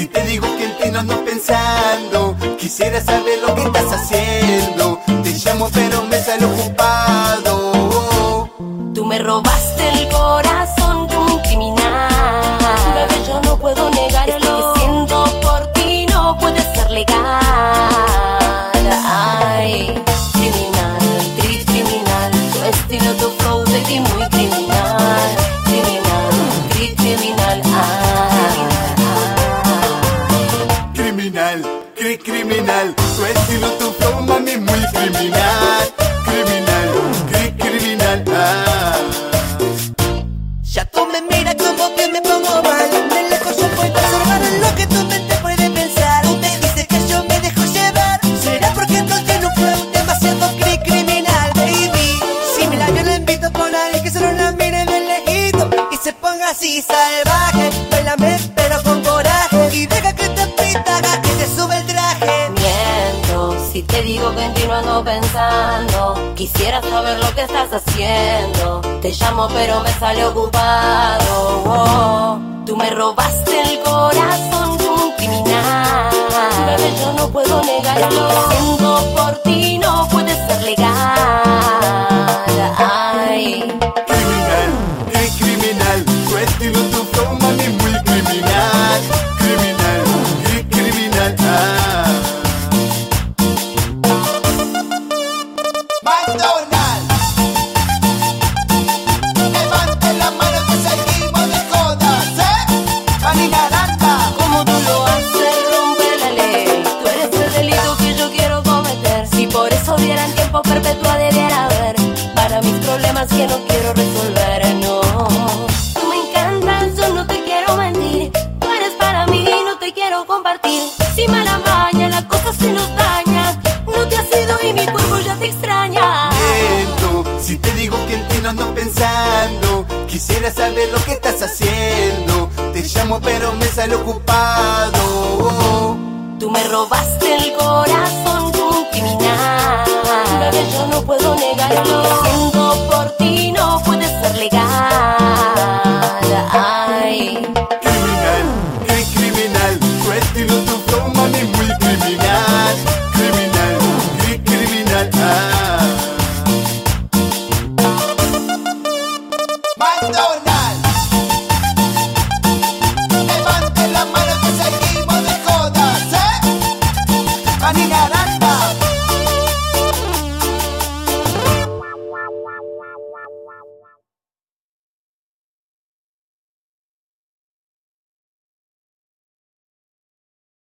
Si te digo que en ti no ando pensando, quisiera saber lo que estás haciendo. Te llamo pero me sale ocupado. Tú me robaste el corazón. Criminal, cri criminal. Tu estilo, tu flow, mami, muy criminal. Criminal, cri criminal. Ah. Ya tú me miras como que me pongo mal De lejos yo puedo observar lo que tu mente puede pensar Tú me dices que yo me dejo llevar Será porque no tiene un flow demasiado cri criminal Baby, si me la yo le invito por ahí Que solo la mire de lejito Y se ponga así salvaje Bailame te digo que en ti no ando pensando. Quisiera saber lo que estás haciendo. Te llamo pero me sale ocupado. Oh. Tú me robaste el corazón de un criminal. Bebé, yo no puedo negarlo Siento por ti que no quiero resolver, no. Tú me encantas, yo no te quiero mentir. Tú eres para mí, no te quiero compartir. Si mala maña, la cosa se nos daña No te has ido y mi cuerpo ya te extraña. Si te digo que en ti no ando pensando, quisiera saber lo que estás haciendo. Te llamo pero me sale ocupado. Tú me robaste el corazón de un criminal